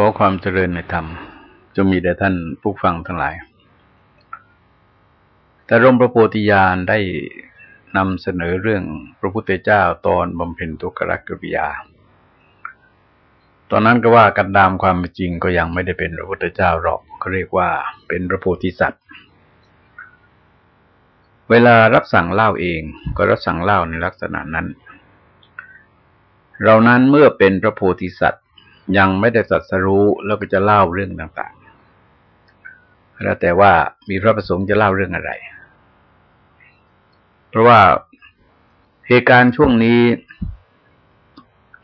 ขอความเจริญในธรรมจะมีแด่ท่านผู้ฟังทั้งหลาย แต่ร่มพระโพธิญาณได้นำเสนอเรื่องพระพุทธเจ้าตอนบำเพ็ญทุกขกริยา ตอนนั้นก็ว่ากันดามความจริงก็ยังไม่ได้เป็นพระพุทธเจ้าหรอกเขาเรียกว่าเป็นพระโพธิสัตว์ เวลารับสั่งเล่าเองก็รับสั่งเล่าในลักษณะนั้น เรานั้นเมื่อเป็นพระโพธิสัตว์ ยังไม่ได้สัตสรู้แล้วก็จะเล่าเรื่องต่างๆ แล้วแต่ว่ามีพระประสงค์จะเล่าเรื่องอะไร เพราะว่าเหตุการณ์ช่วงนี้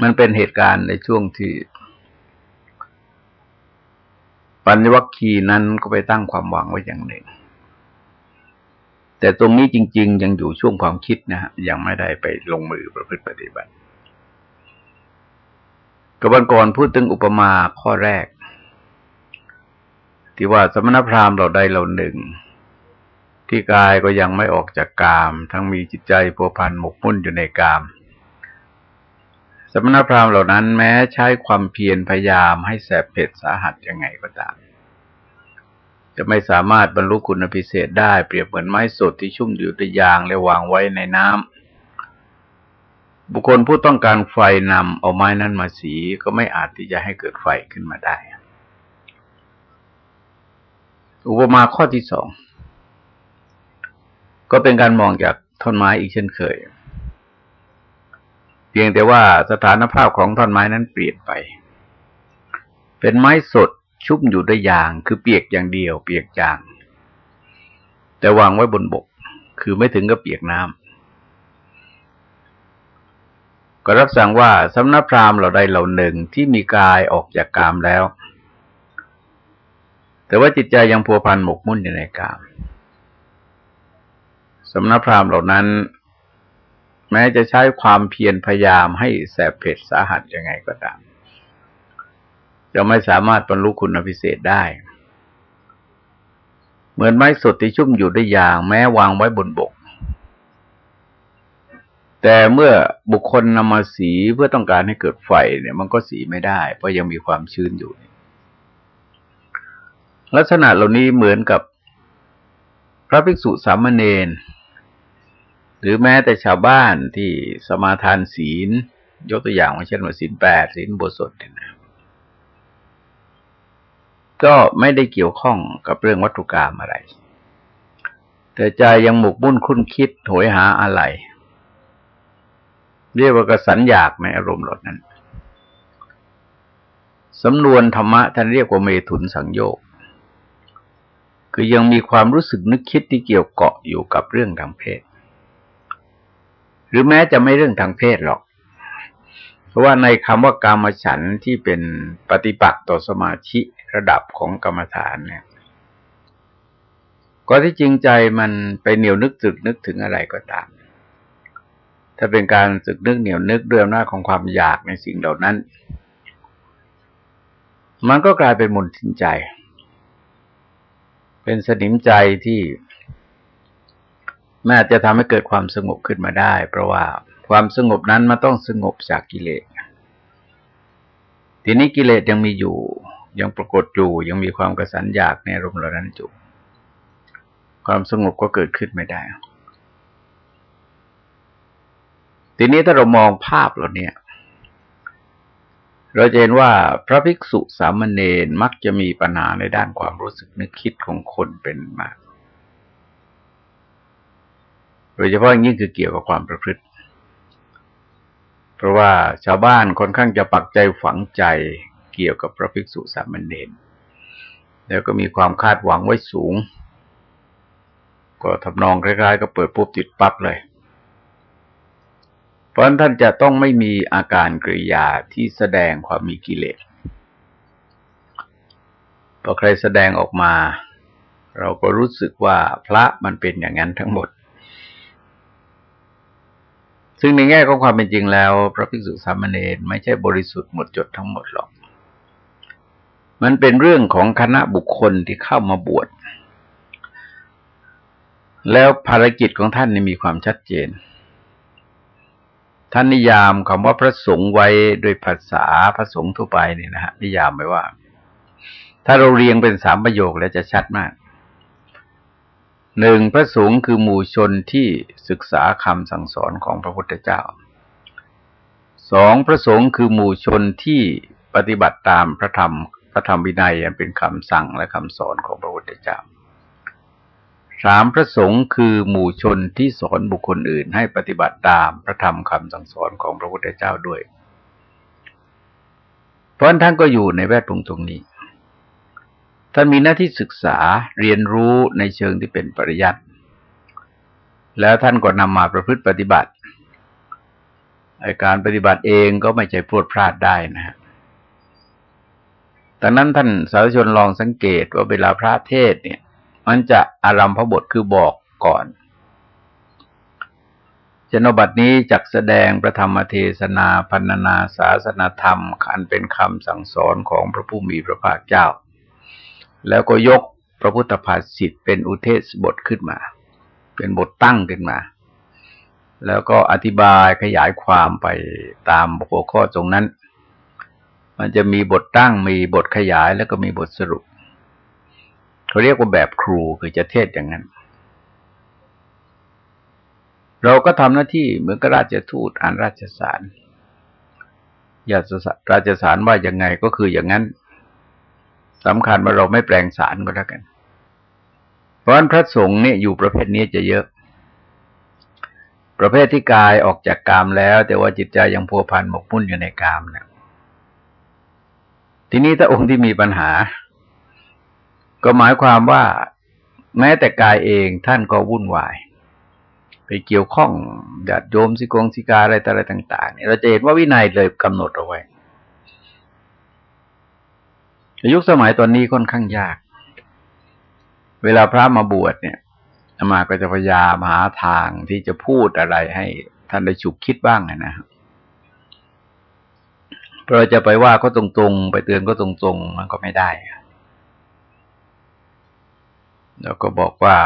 มันเป็นเหตุการณ์ในช่วงที่ ปัญญวัคคีนั้นก็ไปตั้งความหวังไว้อย่างหนึ่ง แต่ตรงนี้จริง ๆ ยังอยู่ช่วงความคิดนะฮะยังไม่ได้ไปลงมือประพฤติปฏิบัติ กับวันก่อนพูดถึงอุปมาข้อแรก ที่ว่าสมณพราหมณ์เราใดเราหนึ่ง ที่กายก็ยังไม่ออกจากกาม ทั้งมีจิตใจผัวพันหมกมุ่นอยู่ในกาม สมณพราหมณ์เหล่านั้นแม้ใช้ความเพียรพยายามให้แสบเผ็ดสาหัสยังไงก็ตามจะไม่สามารถบรรลุคุณพิเศษได้เปรียบเหมือนไม้สดที่ชุ่มอยู่ด้วยยางและวางไว้ในน้ำ บุคคลผู้ต้องการไฟนำเอาไม้นั้นมาสีก็ไม่อาจที่จะให้เกิดไฟขึ้นมาได้ อุปมาข้อที่สอง ก็เป็นการมองจากท่อนไม้อีกเช่นเคย เพียงแต่ว่าสถานภาพของท่อนไม้นั้นเปลี่ยนไป เป็นไม้สดชุ่มอยู่ด้วยยาง คือเปียกอย่างเดียว เปียกจาง แต่วางไว้บนบก คือไม่ถึงกับเปียกน้ำ ก็รับสั่งว่าสำนักพราหมณ์เราใดเหล่าหนึ่งที่มีกายออกจากกามแล้ว แต่ว่าจิตใจยังพัวพันหมกมุ่นอยู่ในกามสำนักพราหมณ์เหล่านั้น แม้จะใช้ความเพียรพยายามให้แสบเผ็ดสาหัสยังไงก็ตามจะไม่สามารถบรรลุคุณพิเศษได้ เหมือนไม้สดที่ชุ่มอยู่ด้วยยาง แม้วางไว้บนบก แต่เมื่อบุคคลนำมาสีเพื่อต้องการให้เกิดไฟเนี่ย มันก็สีไม่ได้ เพราะยังมีความชื้นอยู่ ลักษณะเหล่านี้เหมือนกับพระภิกษุสามเณรหรือแม้แต่ชาวบ้านที่สมาทานศีล ยกตัวอย่างเช่นว่าศีลแปดศีลบทสดเนี่ยนะก็ไม่ได้เกี่ยวข้องกับเรื่องวัตถุกรรมอะไร แต่ใจยังหมกมุ่นคุ้นคิดโหยหาอะไร เรียกว่ากระสันอยากในอารมณ์หลดนั้นสำนวนธรรมะท่านเรียกว่าเมถุนสังโยกคือยังมีความรู้สึกนึกคิดที่เกี่ยวเกาะอยู่กับเรื่องทางเพศ หรือแม้จะไม่เรื่องทางเพศหรอก เพราะว่าในคำว่ากามฉันที่เป็นปฏิปักษ์ต่อสมาธิระดับของกรรมฐานเนี่ย ก็ที่จริงใจมันไปเหนียวนึกตึกนึกถึงอะไรก็ตาม ถ้าเป็นการสึกนึกเหนียวนึกด้วยอำนาจของความอยากในสิ่งเหล่านั้น มันก็กลายเป็นมนทินใจ เป็นสนิมใจที่แม้จะทำให้เกิดความสงบขึ้นมาได้ เพราะว่าความสงบนั้นมันต้องสงบจากกิเลส ทีนี้กิเลสยังมีอยู่ ยังปรากฏอยู่ ยังมีความกระสันอยากในรมเหล่านั้นอยู่ ความสงบก็เกิดขึ้นไม่ได้ ทีนี้ถ้าเรามองภาพเราเนี่ย เราจะเห็นว่าพระภิกษุสามเณรมักจะมีปัญหาในด้านความรู้สึกนึกคิดของคนเป็นมาก โดยเฉพาะยิ่งคือเกี่ยวกับความประพฤติ เพราะว่าชาวบ้านค่อนข้างจะปักใจฝังใจเกี่ยวกับพระภิกษุสามเณรแล้วก็มีความคาดหวังไว้สูง ก็ทำนองคล้ายๆ ก็เปิดปุ๊บติดปั๊บเลย เพราะท่านจะต้องไม่มีอาการกริยาที่แสดงความมีกิเลสพอใครแสดงออกมา เราก็รู้สึกว่าพระมันเป็นอย่างนั้นทั้งหมด ซึ่งในแง่ของความเป็นจริงแล้ว พระภิกษุสามเณรไม่ใช่บริสุทธิ์หมดจดทั้งหมดหรอก มันเป็นเรื่องของคณะบุคคลที่เข้ามาบวช แล้วภารกิจของท่านมีความชัดเจน ท่านนิยามคำว่าพระสงฆ์ไว้โดยภาษาพระสงฆ์ทั่วไปนี่นะฮะนิยามไว้ว่า ถ้าเราเรียงเป็นสามประโยคแล้วจะชัดมากหนึ่งพระสงฆ์คือหมู่ชนที่ศึกษาคำสั่งสอนของพระพุทธเจ้าสองพระสงฆ์คือหมู่ชนที่ปฏิบัติตามพระธรรมพระธรรมวินัยอันเป็นคำสั่งและคำสอนของพระพุทธเจ้า สามพระสงฆ์คือหมู่ชนที่สอนบุคคลอื่นให้ปฏิบัติตามพระธรรมคำสั่งสอนของพระพุทธเจ้าด้วย เพราะท่านก็อยู่ในแวดวงตรงนี้ ท่านมีหน้าที่ศึกษาเรียนรู้ในเชิงที่เป็นปริยัติ แล้วท่านก็นำมาประพฤติปฏิบัติการปฏิบัติเองก็ไม่ใช่พูดพลาดได้นะฮะดังนั้นท่านสาธุชนลองสังเกตว่าเวลาพระเทศเนี่ย มันจะอารัมพบทคือบอกก่อนจนบัตินี้จักแสดงประธรรมเทศนาพันนาศาสนธรรมคันเป็นคำสั่งสอนของพระผู้มีพระภาคเจ้า แล้วก็ยกพระพุทธภาษิตเป็นอุเทศบทขึ้นมา เป็นบทตั้งขึ้นมา แล้วก็อธิบายขยายความไปตามหัวข้อตรงนั้น มันจะมีบทตั้งมีบทขยายแล้วก็มีบทสรุป เขาเรียกว่าแบบครูคือจะเทศอย่างนั้น เราก็ทำหน้าที่เหมือนกับราชทูตอ่านราชสารอยากราชสารว่ายังไงก็คืออย่างนั้นสำคัญว่าเราไม่แปลงสารก็แล้วกัน เพราะฉะนั้นพระสงฆ์เนี่ยอยู่ประเภทนี้จะเยอะ ประเภทที่กายออกจากกามแล้ว แต่ว่าจิตใจยังพัวพันหมกมุ่นอยู่ในกามเนี่ยทีนี้ถ้าองค์ที่มีปัญหา ก็หมายความว่าแม้แต่กายเองท่านก็วุ่นวาย ไปเกี่ยวข้องญาติโยมสิกงสิกาอะไรอะไรต่างๆเนี่ยเราจะเห็นว่าวินัยเลยกำหนดเอาไว้ยุคสมัยตอนนี้ค่อนข้างยาก เวลาพระมาบวชเนี่ยอามาก็จะพยายามหาทางที่จะพูดอะไรให้ท่านได้ฉุกคิดบ้างนะครับเราจะไปว่าก็ตรงๆ ไปเตือนก็ตรงๆ มันก็ไม่ได้ แล้วก็บอกว่า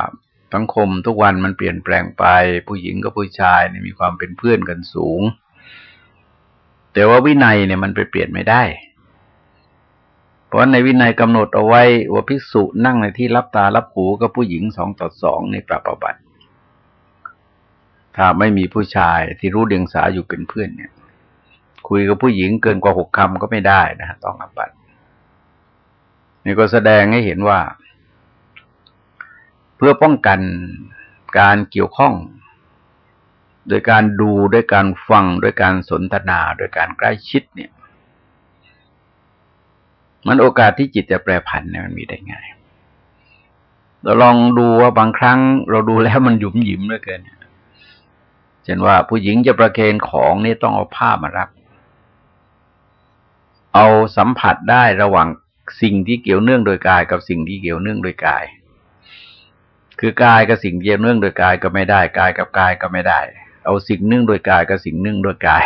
สังคมทุกวันมันเปลี่ยนแปลงไป ผู้หญิงกับผู้ชายเนี่ยมีความเป็นเพื่อนกันสูง แต่ว่าวินัยเนี่ยมันไปเปลี่ยนไม่ได้ เพราะในวินัยกำหนดเอาไว้ว่าภิกษุนั่งในที่รับตารับหูกับผู้หญิงสองต่อสองในปรับประบัติถ้าไม่มีผู้ชายที่รู้เดียงสาอยู่เป็นเพื่อนเนี่ย คุยกับผู้หญิงเกินกว่าหกคำก็ไม่ได้นะต้องอบัตินี่ก็แสดงให้เห็นว่า เพื่อป้องกันการเกี่ยวข้อง โดยการดูด้วยการฟังด้วยการสนทนาโดยการใกล้ชิดเนี่ย มันโอกาสที่จิตจะแปรผันเนี่ยมันมีได้ง่ายเราลองดูว่าบางครั้งเราดูแล้วมันหยุมหยิมเหลือเกินเช่นว่าผู้หญิงจะประเคนของนี่ต้องเอาผ้ามารับ เอาสัมผัสได้ระหว่างสิ่งที่เกี่ยวเนื่องโดยกายกับสิ่งที่เกี่ยวเนื่องโดยกาย คือกายกับสิ่งเกี่ยวเนื่องโดยกายก็ไม่ได้กายกับกายก็ไม่ได้ เอาสิ่งเนื่องโดยกายกับสิ่งเนื่องโดยกาย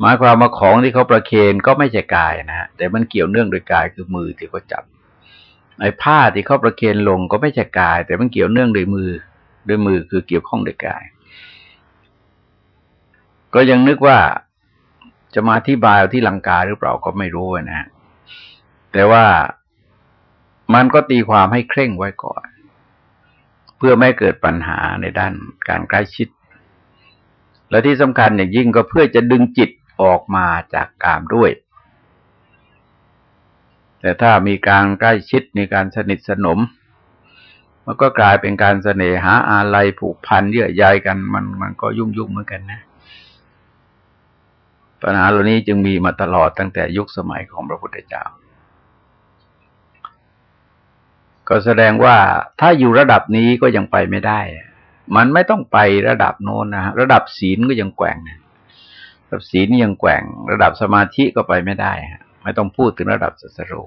หมายความว่าของที่เขาประเคนก็ไม่ใช่กายนะฮะแต่มันเกี่ยวเนื่องโดยกายคือมือที่เขาจับไอ้ผ้าที่เขาประเคนลงก็ไม่ใช่กาย แต่มันเกี่ยวเนื่องโดยมือด้วยมือคือเกี่ยวข้องโดยกาย ก็ยังนึกว่าจะมาที่บายที่ลังกาหรือเปล่าก็ไม่รู้นะแต่ว่ามันก็ตีความให้เคร่งไว้ก่อน พื่อไม่เกิดปัญหาในด้านการใกล้ชิด และที่สำคัญอย่างยิ่งก็เพื่อจะดึงจิตออกมาจากกามด้วย แต่ถ้ามีการใกล้ชิดมีการสนิทสนม มันก็กลายเป็นการเสน่หาอาลัยผูกพันเยื่อใยกันมันมันก็ยุ่งยุ่งเหมือนกันนะ ปัญหาเหล่านี้จึงมีมาตลอดตั้งแต่ยุคสมัยของพระพุทธเจ้า ก็แสดงว่าถ้าอยู่ระดับนี้ก็ยังไปไม่ได้ มันไม่ต้องไประดับโน้นนะฮะระดับศีลก็ยังแกว่งนะระดับศีลยังแกว่ง ระดับสมาธิก็ไปไม่ได้ไม่ต้องพูดถึงระดับสัสรู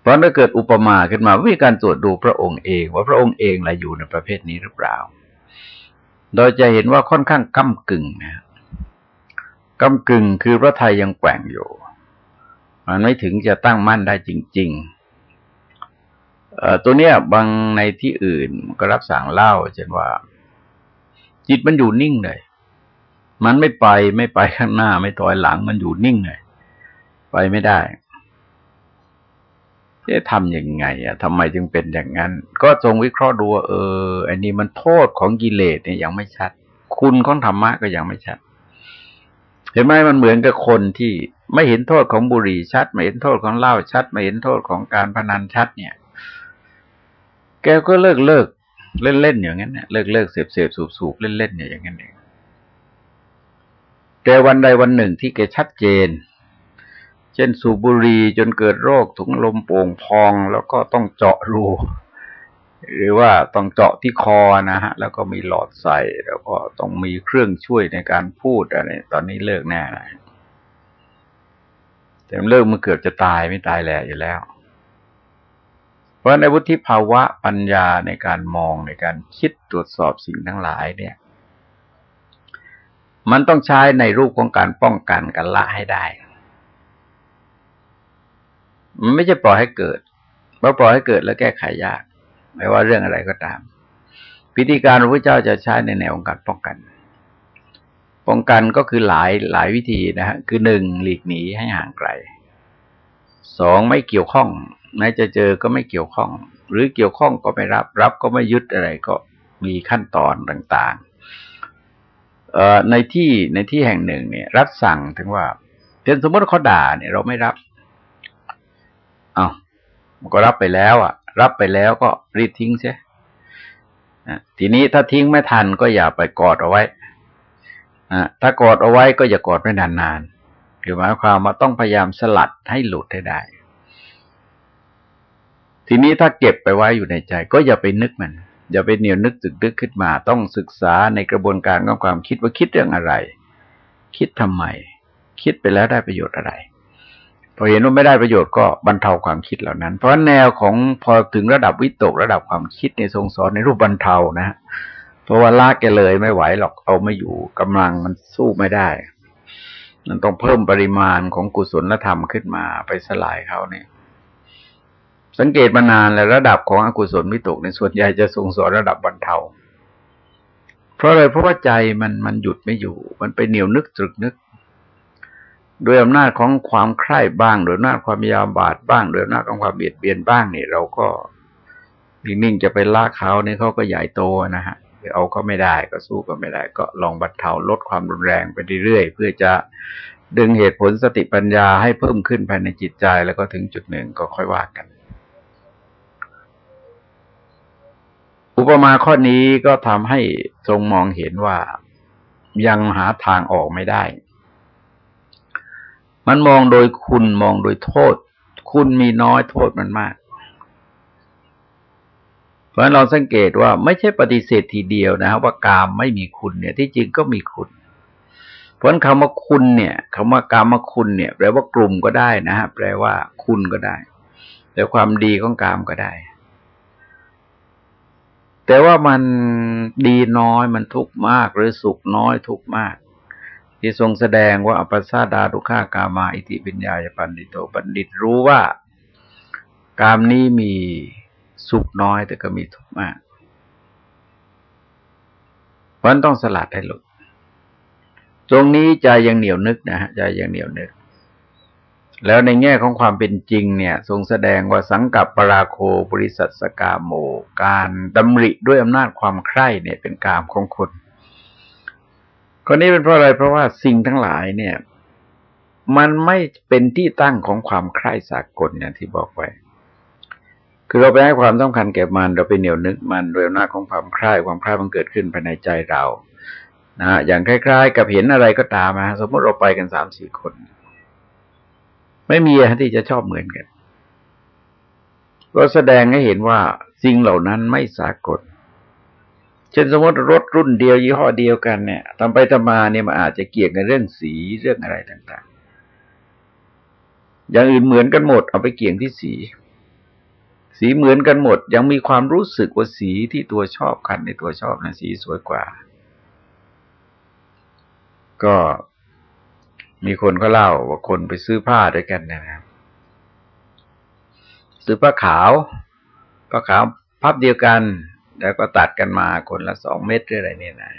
เพราะถ้าเกิดอุปมาขึ้นมาวิธีการตรวจดูพระองค์เอง ว่าพระองค์เองละอยู่ในประเภทนี้หรือเปล่า โดยจะเห็นว่าค่อนข้างก้ากึ่งนะก้ากึ่งคือพระไทยยังแกว่งอยู่ มันไม่ถึงจะตั้งมั่นได้จริง ๆ ตัวเนี้ยบางในที่อื่นก็รับสั่งเล่า เช่นว่า จิตมันอยู่นิ่งเลย มันไม่ไปไม่ไปข้างหน้า ไม่ถอยหลังมันอยู่นิ่งเลยไปไม่ได้จะทำยังไงอะทำไมจึงเป็นอย่างนั้น ก็ทรงวิเคราะห์ดูเอออันนี้มันโทษของกิเลสเนี่ยยังไม่ชัด คุณของธรรมะก็ยังไม่ชัด เห็นไหมมันเหมือนกับคนที่ ไม่เห็นโทษของบุหรี่ชัด ไม่เห็นโทษของเหล้าชัด ไม่เห็นโทษของการพนันชัด เนี่ย แกก็เลิกเลิกเล่นเล่นอย่างนั้นเนี่ยเลิกเลิกเสพเสพสูบสูบเล่นเล่นอย่างนั้นเองแต่วันใดวันหนึ่งที่แกชัดเจน เช่นสูบบุหรี่จนเกิดโรคถุงลมโป่งพองแล้วก็ต้องเจาะรูหรือว่าต้องเจาะที่คอนะฮะ แล้วก็มีหลอดใส่แล้วก็ต้องมีเครื่องช่วยในการพูดอะไร ตอนนี้เลิกแน่นะ แต่มันเลิกมันเกือบจะตายไม่ตายแหละอยู่แล้ว เพราะในวุฒิภาวะปัญญาในการมองในการคิดตรวจสอบสิ่งทั้งหลายเนี่ย มันต้องใช้ในรูปของการป้องกันกันละให้ได้ มันไม่ใช่ปล่อยให้เกิดเพราะปล่อยให้เกิดแล้วแก้ไขยาก ไม่ว่าเรื่องอะไรก็ตาม พิธีการพระพุทธเจ้าจะใช้ในแนวของการป้องกัน ป้องกันก็คือหลายหลายวิธีนะฮะคือหนึ่งหลีกหนีให้ห่างไกลสองไม่เกี่ยวข้องแม้จะเจอก็ไม่เกี่ยวข้อง หรือเกี่ยวข้องก็ไม่รับ รับก็ไม่ยึดอะไรก็มีขั้นตอนต่างๆในที่ในที่แห่งหนึ่งเนี่ย รับสั่งถึงว่าเช่นสมมติเขาด่าเนี่ยเราไม่รับเอามันก็รับไปแล้ว อะ รับไปแล้วก็รีบทิ้งใช่ทีนี้ถ้าทิ้งไม่ทันก็อย่าไปกอดเอาไว้ ถ้ากอดเอาไว้ก็อย่ากอดไม่นานๆคือหมายความว่าต้องพยายามสลัดให้หลุดให้ได้ ทีนี้ถ้าเก็บไปไว้อยู่ในใจ ก็อย่าไปนึกมัน อย่าไปเหนียวนึกตึกนึกขึ้นมา ต้องศึกษาในกระบวนการของความคิดว่าคิดเรื่องอะไร คิดทำไม คิดไปแล้วได้ประโยชน์อะไรพอเห็นว่าไม่ได้ประโยชน์ก็บรรเทาความคิดเหล่านั้น เพราะแนวของพอถึงระดับวิตกระดับความคิดในทรงสอนในรูปบรรเทานะ เพราะว่าลากแกเลยไม่ไหวหรอกเอาไม่อยู่กำลังมันสู้ไม่ได้ มันต้องเพิ่มปริมาณของกุศลธรรมขึ้นมาไปสลายเขาเนี่ย สังเกตมานานแล้วระดับของอกุศลมิตกในส่วนใหญ่จะทรงสอนระดับบรรเทา เพราะอะไรเพราะว่าใจมันมันหยุดไม่อยู่ มันไปเหนียวนึกตรึกนึกโดยอำนาจของความใคร่บ้างโดยอำนาจความยาบาดบ้างโดยอำนาจของความเบียดเบียนบ้างเนี่ยเราก็นิ่งๆจะไปลากเขาเนี่ยเขาก็ใหญ่โตนะฮะ เอาก็ไม่ได้ก็สู้ก็ไม่ได้ ก็ลองบรรเทาลดความรุนแรงไปเรื่อยๆเพื่อจะดึงเหตุผลสติปัญญาให้เพิ่มขึ้นภายในจิตใจ แล้วก็ถึงจุดหนึ่งก็ค่อยว่ากัน อุปมาข้อนี้ก็ทำให้ทรงมองเห็นว่ายังหาทางออกไม่ได้ มันมองโดยคุณมองโดยโทษ คุณมีน้อยโทษมันมาก ราะฉะนั้นเราสังเกตว่าไม่ใช่ปฏิเสธทีเดียวนะว่ากามไม่มีคุณเนี่ย ที่จริงก็มีคุณ เพราะนคำว่าคุณเนี่ยคำว่ากามคุณเนี่ย แปลว่ากลุ่มก็ได้นะฮะแปลว่าคุณก็ได้แต่ความดีของกามก็ได้ แต่ว่ามันดีน้อยมันทุกข์มาก หรือสุขน้อยทุกข์มาก ที่ทรงแสดงว่าอปัสสาดาทุกขากามา อิติปิญญาญปันดิโตบัณฑิตรู้ว่า กามนี้มี สุขน้อยแต่ก็มีทุกข์มาก เพราะต้องสลัดให้หลุด ตรงนี้ใจยังเหนียวนึกนะฮะใจยังเหนียวนึก แล้วในแง่ของความเป็นจริงเนี่ย ทรงแสดงว่าสังกับปราโคบริสัทสกาโม การดำริด้วยอำนาจความใคร่เนี่ยเป็นกามของคนคนนี้เป็นเพราะอะไรเพราะว่าสิ่งทั้งหลายเนี่ย มันไม่เป็นที่ตั้งของความใคร่สากลอย่างที่บอกไว้ คือเราไปให้ความสำคัญแก่มัน เราไปเหนียวนึกมันโดยอำนาจของความใคร่ความใคร่มันเกิดขึ้นภายในใจเรานะอย่างคล้าย ๆ กับเห็นอะไรก็ตามมาสมมติเราไปกันสามสี่คน ไม่มีอะไรที่จะชอบเหมือนกันก็แสดงให้เห็นว่าสิ่งเหล่านั้นไม่สากล เช่นสมมติรถรุ่นเดียวยี่ห้อเดียวกันเนี่ยทำไปทำมาเนี่ยมันอาจจะเกี่ยงกันเรื่องสีเรื่องอะไรต่าง ๆ อย่างอื่นเหมือนกันหมดเอาไปเกี่ยงที่สี สีเหมือนกันหมด ยังมีความรู้สึกว่าสีที่ตัวชอบคันในตัวชอบนะสีสวยกว่า ก็มีคนก็เล่าว่าคนไปซื้อผ้าด้วยกันนะครับ ซื้อผ้าขาวผ้าขาวพับเดียวกัน แล้วก็ตัดกันมาคนละสองเมตรหรืออะไรเนี่ยนะ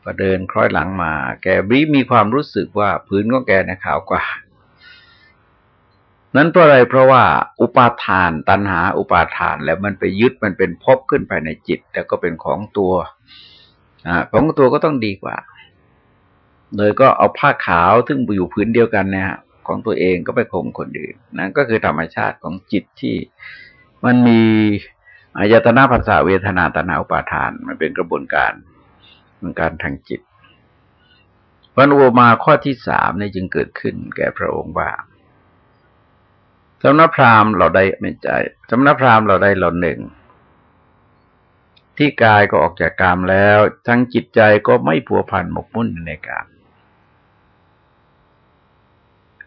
ไปก็เดินคล้อยหลังมา แกบรีมีความรู้สึกว่าพื้นของแกนี่ยขาวกว่า นั้นเพราะอะไรเพราะว่าอุปาทานตัณหาอุปาทานแล้วมันไปยึดมันเป็นพบขึ้นภายในจิต แต่ก็เป็นของตัวอของตัวก็ต้องดีกว่าเลยก็เอาผ้าขาวซึ่งอยู่พื้นเดียวกันเนี่ยของตัวเองก็ไปข่มคนอื่นนั่นก็คือธรรมชาติของจิตที่มันมีอายตนะภาษาเวทนาตนาอุปาทาน มันเป็นกระบวนการมันการทางจิตพันอุมาข้อที่สามนี่จึงเกิดขึ้นแก่พระองค์ว่า สำนักพราหมณ์เราได้ไม่ใจสำนักพราหมณ์เราได้เราหนึ่ง ที่กายก็ออกจากกามแล้ว ทั้งจิตใจก็ไม่ผัวพันหมกมุ่นในกาม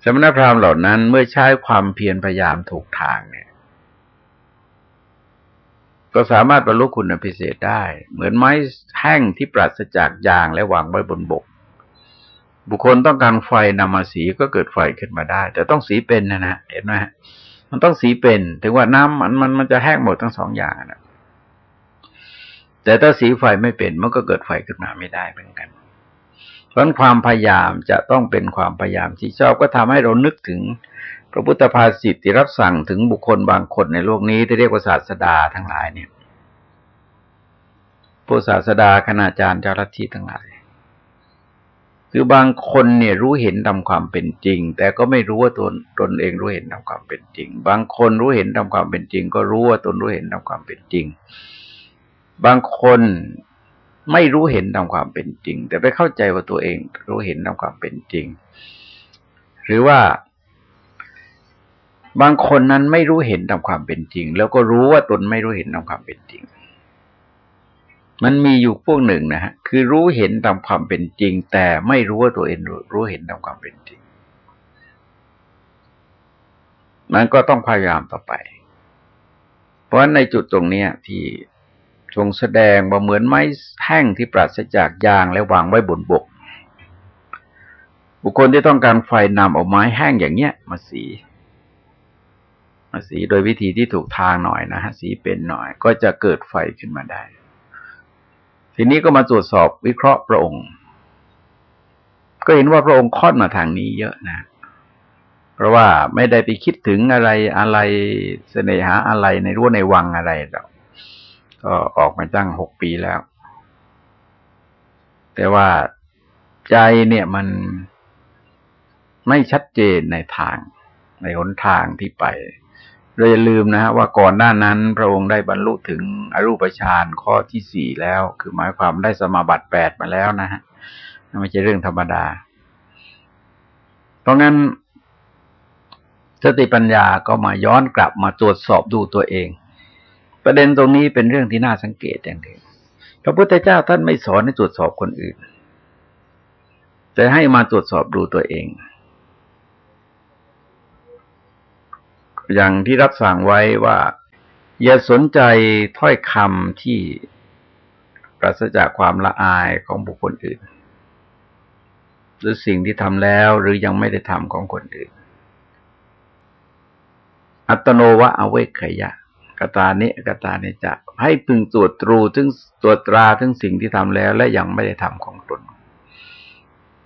สมณพราหมณ์เหล่านั้นเมื่อใช้ความเพียรพยายามถูกทางเนี่ย ก็สามารถบรรลุคุณพิเศษได้ เหมือนไม้แห้งที่ปราศจากยางและวางไว้บนบก บุคคลต้องการไฟนำมาสีก็เกิดไฟขึ้นมาได้ แต่ต้องสีเป็นนะนะเห็นไหมมันต้องสีเป็น ถึงว่าน้ำมันมันมันจะแห้งหมดทั้งสองอย่างนะแต่ถ้าสีไฟไม่เป็นมันก็เกิดไฟขึ้นมาไม่ได้เหมือนกัน เพราะความพยายามจะต้องเป็นความพยายามที่ชอบก็ทำให้เรานึกถึงพระพุทธภาษิตที่รับสั่งถึงบุคคลบางคนในโลกนี้ที่เรียกว่าศาสดาทั้งหลายเนี่ยผู้ศาสดาคณาจารย์เจ้าลัทธิทั้งหลาย คือบางคนเนี่ยรู้เห็นตามความเป็นจริง แต่ก็ไม่รู้ว่าตนตนเองรู้เห็นตามความเป็นจริง บางคนรู้เห็นตามความเป็นจริง ก็รู้ว่าตนรู้เห็นตามความเป็นจริง บางคนไม่รู้เห็นตามความเป็นจริง แต่ไปเข้าใจว่าตัวเองรู้เห็นตามความเป็นจริง หรือว่า บางคนนั้นไม่รู้เห็นตามความเป็นจริง แล้วก็รู้ว่าตนไม่รู้เห็นตามความเป็นจริง มันมีอยู่พวกหนึ่งนะฮะคือรู้เห็นตามความเป็นจริง แต่ไม่รู้ว่าตัวเองรู้เห็นตามความเป็นจริงมันก็ต้องพยายามต่อไป เพราะฉะนั้นในจุดตรงนี้ที่ทรงแสดงว่าเหมือนไม้แห้งที่ปราศจากยางและวางไว้บนบก บุคคลที่ต้องการไฟนำเอาไม้แห้งอย่างเนี้ย มาสีมาสีโดยวิธีที่ถูกทางหน่อยนะฮะสีเป็นหน่อย ก็จะเกิดไฟขึ้นมาได้ ทีนี้ก็มาตรวจสอบวิเคราะห์พระองค์ ก็เห็นว่าพระองค์ค่อนมาทางนี้เยอะนะ เพราะว่าไม่ได้ไปคิดถึงอะไรอะไรเสน่หาอะไรในรั้วในวังอะไรหรอกก็ออกมาตั้งหกปีแล้ว แต่ว่าใจเนี่ยมันไม่ชัดเจนในทาง ในหนทางที่ไป เราอย่าลืมนะฮะว่าก่อนหน้านั้นพระองค์ได้บรรลุถึงอรูปฌานข้อที่สี่แล้ว คือหมายความได้สมาบัติแปดมาแล้วนะฮะไม่ใช่เรื่องธรรมดา เพราะงั้น สติปัญญาก็มาย้อนกลับมาตรวจสอบดูตัวเอง ประเด็นตรงนี้เป็นเรื่องที่น่าสังเกตอย่างหนึ่งพระพุทธเจ้าท่านไม่สอนให้ตรวจสอบคนอื่น แต่ให้มาตรวจสอบดูตัวเอง อย่างที่รับสั่งไว้ว่า อย่าสนใจถ้อยคำที่ปราศจากความละอายของบุคคลอื่น หรือสิ่งที่ทำแล้วหรือยังไม่ได้ทำของคนอื่น อัตโนวะอเวกขยะกตานิกตานิจะให้พึงตรวจตรูถึงตรวจตราถึงสิ่งที่ทำแล้ว และยังไม่ได้ทำของตน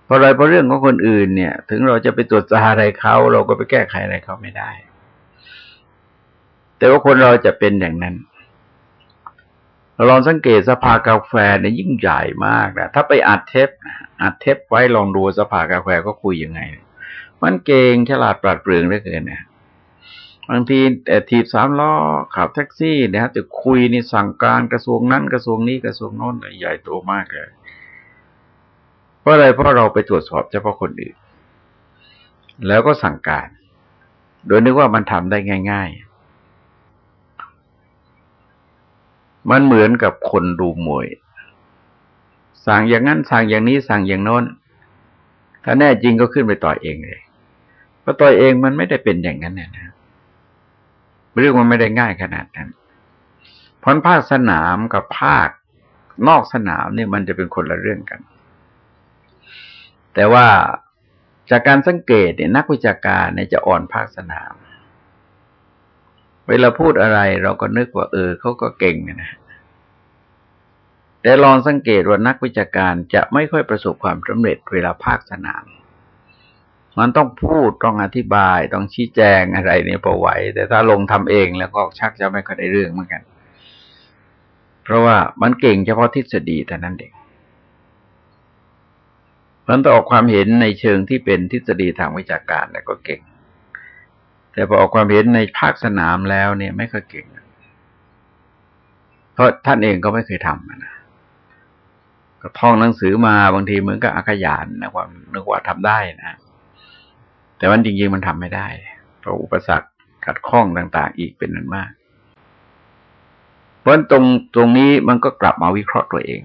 เพราะอะไรเพราะเรื่องของคนอื่นเนี่ย ถึงเราจะไปตรวจตราอะไรเขาเราก็ไปแก้ไขอะไรเขาไม่ได้ แต่ว่าคนเราจะเป็นอย่างนั้นเราลองสังเกตสภากาแฟเนี่ยยิ่งใหญ่มากนะถ้าไปอัดเทปอัดเทปไว้ลองดูสภากาแฟก็คุยยังไง มันเก่งฉลาดปราดเปรื่องได้เกินเนี่ยบางทีแต่ถีบสามล้อขับแท็กซี่นี่ยจะคุยในสั่งการกระทรวงนั้นกระทรวงนี้กระทรวงโน้นใหญ่โตมากเลยเพราะอะไรเพราะเราไปตรวจสอบเฉพาะคนอื่น แล้วก็สั่งการ โดยนึกว่ามันทำได้ง่าย ๆ มันเหมือนกับคนดูมวย สั่งอย่างนั้นสั่งอย่างนี้สั่งอย่างโน้น ถ้าแน่จริงก็ขึ้นไปต่อยเองเลยเพราะต่อยเองมันไม่ได้เป็นอย่างนั้นนะเรื่องมันไม่ได้ง่ายขนาดนั้นพรภาคสนามกับภาคนอกสนามเนี่ยมันจะเป็นคนละเรื่องกัน แต่ว่าจากการสังเกตเนี่ยนักวิชาการเนี่ยจะอ่อนภาคสนาม เวลาพูดอะไรเราก็นึกว่า เออเขาก็เก่งนะแต่ลองสังเกตว่านักวิชาการจะไม่ค่อยประสบความสำเร็จเวลาภาคสนาม มันต้องพูดต้องอธิบาย ต้องชี้แจงอะไรเนี่ยพอไหว แต่ถ้าลงทำเองแล้วก็ชักจะไม่ค่อยได้เรื่องเหมือนกัน เพราะว่ามันเก่งเฉพาะทฤษฎีแต่นั้นเองมันต้องออกความเห็นในเชิงที่เป็นทฤษฎีทางวิชาการแล้วก็เก่ง แต่พอออกความเห็นในภาคสนามแล้วเนี่ยไม่ค่อยเก่ง เพราะท่านเองก็ไม่เคยทำนะก็ท่องหนังสือมาบางทีเหมือนกับอาขยานนะความนึกว่าทำได้นะแต่วันจริงๆมันทำไม่ได้ เพราะอุปสรรคขัดข้องต่าง ๆ อีกเป็นนั้นมาก เพราะตรงตรงนี้มันก็กลับมาวิเคราะห์ตัวเอง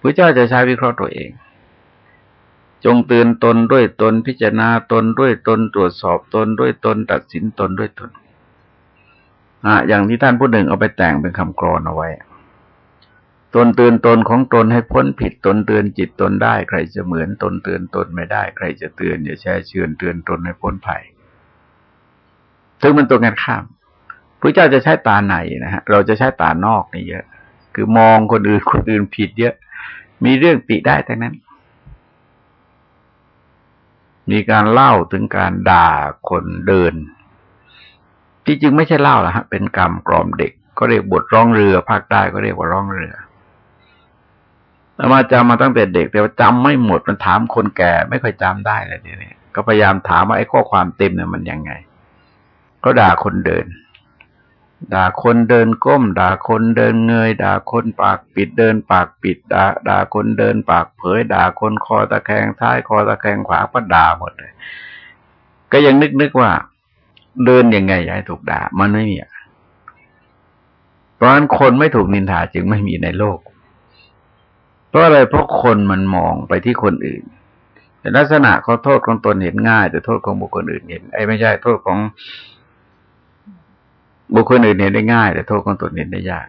พระเจ้าจะใช้วิเคราะห์ตัวเอง จงเตือนตนด้วยตนพิจารณาตนด้วยตนตรวจสอบตนด้วยตน ตัดสินตนด้วยตนอะอย่างที่ท่านผู้หนึ่งเอาไปแต่งเป็นคำกรอนเอาไว้ ตนเตือนตนของตนให้พ้นผิดตนเตือนจิตตนได้ใครจะเหมือนตนเตือนตนไม่ได้ ใครจะเตือนอย่าแช่เชือนเตือนตนให้พ้นภัยซึ่งมันตรงกันข้ามพระเจ้าจะใช้ตาไหนนะฮะเราจะใช้ตานอกนี่เยอะ คือมองคนอื่นคนอื่นผิดเยอะ มีเรื่องติได้ทั้งนั้น มีการเล่าถึงการด่าคนเดิน ที่จริงไม่ใช่เล่าละฮะ เป็นกรรมกรอมเด็ก ก็เรียกบทร้องเรือภาคใต้ก็เรียกว่าร้องเรือแล้วมาจำมาตั้งแต่เด็ก แต่ว่าจำไม่หมดมันถามคนแก่ ไม่ค่อยจำได้เลยทีนี้ก็พยายามถามว่าไอ้ข้อความเต็มเนี่ยมันยังไง ก็ด่าคนเดิน ด่าคนเดินก้ม ด่าคนเดินเงย ด่าคนปากปิดเดินปากปิด ด่าด่าคนเดินปากเผย ด่าคนคอตะแคงท้ายคอตะแคงขวาก็ด่าหมดเลย ก็ยังนึกนึกว่า เดินยังไงย้ายถูกด่า มันไม่มีเพราะฉะนั้นคนไม่ถูกนินทาจึงไม่มีในโลก เพราะอะไรเพราะคนมันมองไปที่คนอื่นแต่ลักษณะเขาโทษของตนเห็นง่าย แต่โทษของบุคคลอื่นเห็นไอ้ไม่ใช่โทษของ บุคคลอื่นเห็นได้ง่าย แต่โทษของตนเห็นได้ยาก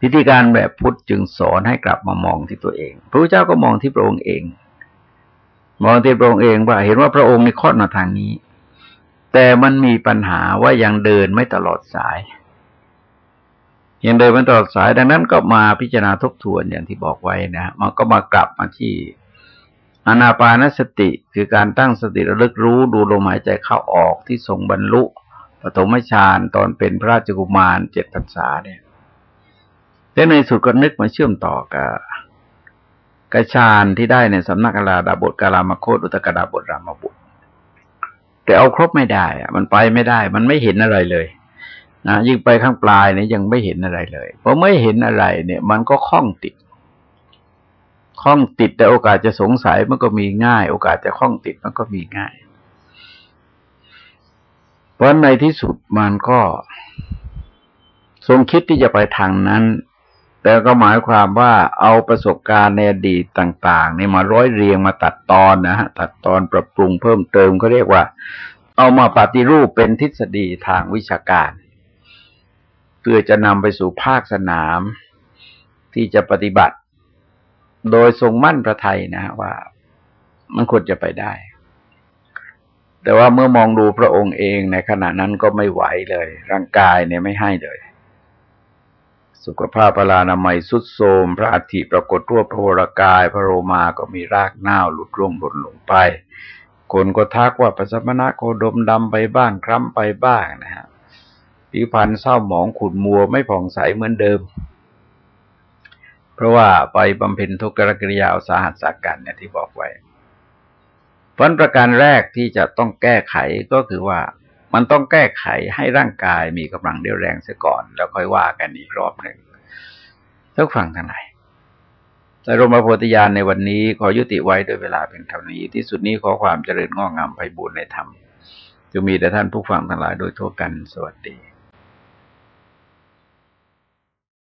พิธีการแบบพุทธจึงสอนให้กลับมามองที่ตัวเอง พระพุทธเจ้าก็มองที่พระองค์เอง มองที่พระองค์เองว่าเห็นว่าพระองค์ในข้อมาทางนี้ แต่มันมีปัญหาว่ายังเดินไม่ตลอดสาย ยังเดินไม่ตลอดสายดังนั้นก็มาพิจารณาทบทวนอย่างที่บอกไว้นะมันก็มากลับมาที่อนาปานสติคือการตั้งสติระลึกรู้ดูลมหายใจเข้าออกที่ทรงบรรลุ ฐมฌานตอนเป็นพระราชกุมารเจ็ดพรรษาเนี่ยแต่ในสุดก็นึกมาเชื่อมต่อกับกระชานที่ได้ในสำนักกาลาดาบทกาลามโคตอุตกดาบทรามบุตร แต่เอาครบไม่ได้อะมันไปไม่ได้ มันไม่เห็นอะไรเลยนะยิ่งไปข้างปลายเนี่ยยังไม่เห็นอะไรเลยพอไม่เห็นอะไร เนี่ย มันก็คล้องติดคล้องติดแต่โอกาสจะสงสัยมันก็มีง่าย โอกาสจะคล้องติดมันก็มีง่าย เพราะในที่สุดมันก็ทรงคิดที่จะไปทางนั้น แต่ก็หมายความว่าเอาประสบการณ์ในอดีตต่างๆนี่มาร้อยเรียงมาตัดตอนนะฮะ ตัดตอนปรับปรุงเพิ่มเติมก็เรียกว่า เอามาปฏิรูปเป็นทฤษฎีทางวิชาการ เพื่อจะนำไปสู่ภาคสนามที่จะปฏิบัติ โดยทรงมั่นพระไทยนะว่ามันควรจะไปได้ แต่ว่าเมื่อมองดูพระองค์เองในขณะนั้นก็ไม่ไหวเลย ร่างกายเนี่ยไม่ให้เลย สุขภาพพลานามัยสุดโทมพระอัฐิปรากฏทั่วพระวรกาย พระโรมาก็มีรากเน่าหลุดร่วงหล่นลงไป คนก็ทักว่าปัสมณะโคดมดำไปบ้างคล้ำไปบ้างนะฮะผิวพรรณเศร้าหมองขุ่นมัวไม่ผ่องใสเหมือนเดิม เพราะว่าไปบำเพ็ญทุกขกริยาสาหัสสักกันเนี่ยที่บอกไว้ ผลประการแรกที่จะต้องแก้ไขก็คือว่ามันต้องแก้ไขให้ร่างกายมีกำลังเดียวแรงเสียก่อน แล้วค่อยว่ากันอีกรอบหนึ่งทุกฝั่งทั้งหลายแต่รมโพธิญาณในวันนี้ขอยุติไว้โดยเวลาเป็นเท่านี้ ที่สุดนี้ขอความเจริญงอกงามไปบูรณนธรรมจะมีแต่ท่านผู้ฟังทั้งหลายโดยทั่วกันสวัสดี